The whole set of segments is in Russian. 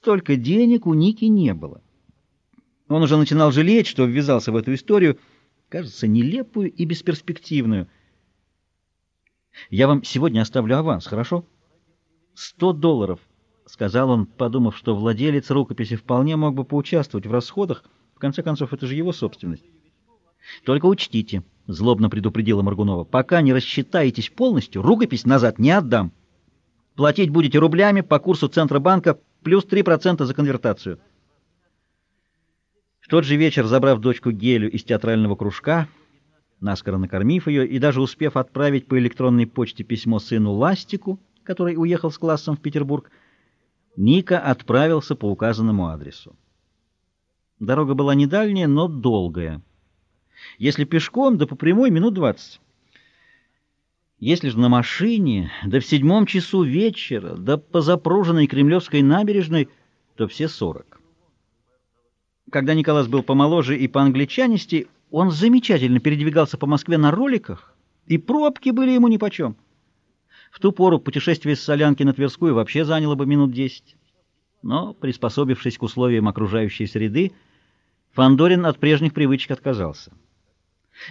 Столько денег у Ники не было. Он уже начинал жалеть, что ввязался в эту историю, кажется, нелепую и бесперспективную. «Я вам сегодня оставлю аванс, хорошо?» «Сто долларов», — сказал он, подумав, что владелец рукописи вполне мог бы поучаствовать в расходах. В конце концов, это же его собственность. «Только учтите», — злобно предупредила Маргунова, — «пока не рассчитаетесь полностью, рукопись назад не отдам. Платить будете рублями по курсу Центробанка плюс 3% за конвертацию» тот же вечер, забрав дочку Гелю из театрального кружка, наскоро накормив ее и даже успев отправить по электронной почте письмо сыну Ластику, который уехал с классом в Петербург, Ника отправился по указанному адресу. Дорога была не дальняя, но долгая. Если пешком, да по прямой минут двадцать. Если же на машине, да в седьмом часу вечера, да по запруженной Кремлевской набережной, то все сорок. Когда Николас был помоложе и по англичанисти, он замечательно передвигался по Москве на роликах, и пробки были ему нипочем. В ту пору путешествие с Солянки на Тверскую вообще заняло бы минут десять. Но, приспособившись к условиям окружающей среды, Фандорин от прежних привычек отказался.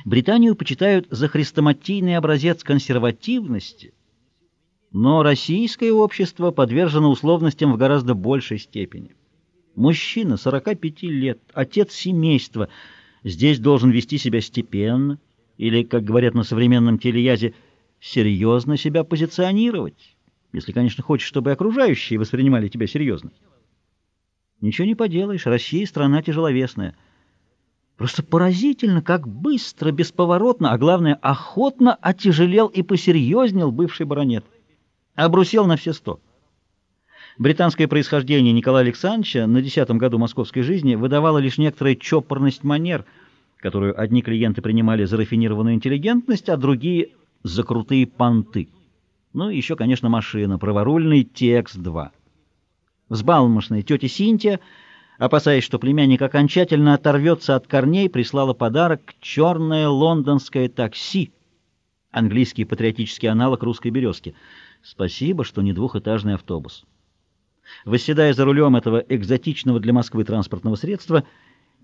Британию почитают за хрестоматийный образец консервативности, но российское общество подвержено условностям в гораздо большей степени. Мужчина 45 лет, отец семейства, здесь должен вести себя степенно, или, как говорят на современном телеязе, серьезно себя позиционировать, если, конечно, хочешь, чтобы окружающие воспринимали тебя серьезно. Ничего не поделаешь, Россия — страна тяжеловесная. Просто поразительно, как быстро, бесповоротно, а главное, охотно отяжелел и посерьезнел бывший баронет. Обрусел на все сто. Британское происхождение Николая Александровича на десятом году московской жизни выдавало лишь некоторую чопорность манер, которую одни клиенты принимали за рафинированную интеллигентность, а другие — за крутые понты. Ну и еще, конечно, машина, праворульный TX-2. Взбалмошная тетя Синтия, опасаясь, что племянник окончательно оторвется от корней, прислала подарок «Черное лондонское такси», английский патриотический аналог русской «Березки». Спасибо, что не двухэтажный автобус. Восседая за рулем этого экзотичного для Москвы транспортного средства,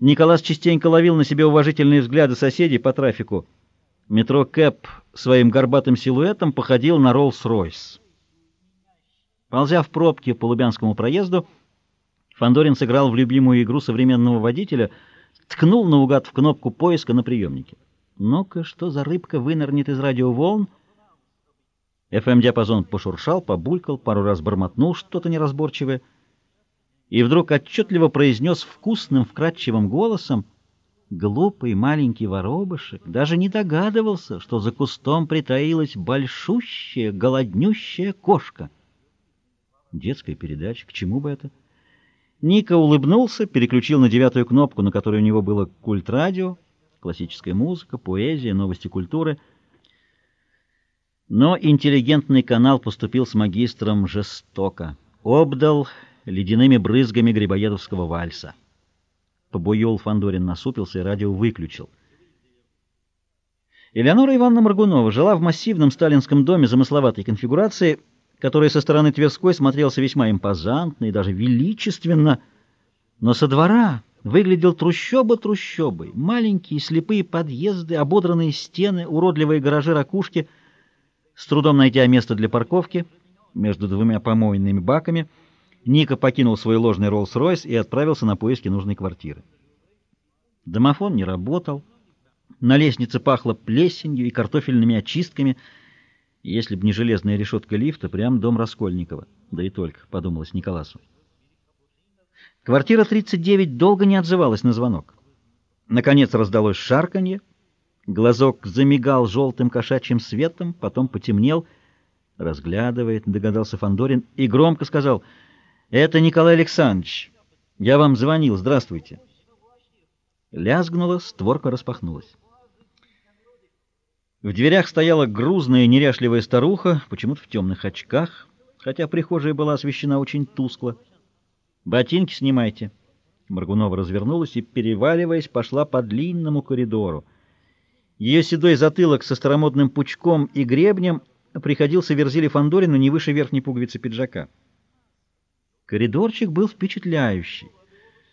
Николас частенько ловил на себе уважительные взгляды соседей по трафику. Метро Кэп своим горбатым силуэтом походил на Роллс-Ройс. Ползя в пробке по Лубянскому проезду, Фандорин сыграл в любимую игру современного водителя, ткнул наугад в кнопку поиска на приемнике. Ну-ка, что за рыбка вынырнет из радиоволн, ФМ-диапазон пошуршал, побулькал, пару раз бормотнул что-то неразборчивое и вдруг отчетливо произнес вкусным, вкрадчивым голосом Глупый маленький воробышек даже не догадывался, что за кустом притаилась большущая, голоднющая кошка. Детская передача, к чему бы это? Ника улыбнулся, переключил на девятую кнопку, на которой у него было культ-радио, классическая музыка, поэзия, новости культуры — но интеллигентный канал поступил с магистром жестоко, обдал ледяными брызгами грибоедовского вальса. Побуел Фандорин насупился и радио выключил. Элеонора Ивановна Маргунова жила в массивном сталинском доме замысловатой конфигурации, который со стороны Тверской смотрелся весьма импозантно и даже величественно, но со двора выглядел трущоба трущобой, маленькие слепые подъезды, ободранные стены, уродливые гаражи-ракушки — с трудом найдя место для парковки между двумя помойными баками, Ника покинул свой ложный Роллс-Ройс и отправился на поиски нужной квартиры. Домофон не работал. На лестнице пахло плесенью и картофельными очистками. Если б не железная решетка лифта, прям дом Раскольникова. Да и только, — подумалось Николасу. Квартира 39 долго не отзывалась на звонок. Наконец раздалось шарканье, Глазок замигал желтым кошачьим светом, потом потемнел. Разглядывает, догадался Фандорин и громко сказал, «Это Николай Александрович. Я вам звонил. Здравствуйте». Лязгнула, створка распахнулась. В дверях стояла грузная, неряшливая старуха, почему-то в темных очках, хотя прихожая была освещена очень тускло. «Ботинки снимайте». Маргунова развернулась и, переваливаясь, пошла по длинному коридору. Ее седой затылок со старомодным пучком и гребнем приходился Верзиле Фандорину не выше верхней пуговицы пиджака. Коридорчик был впечатляющий.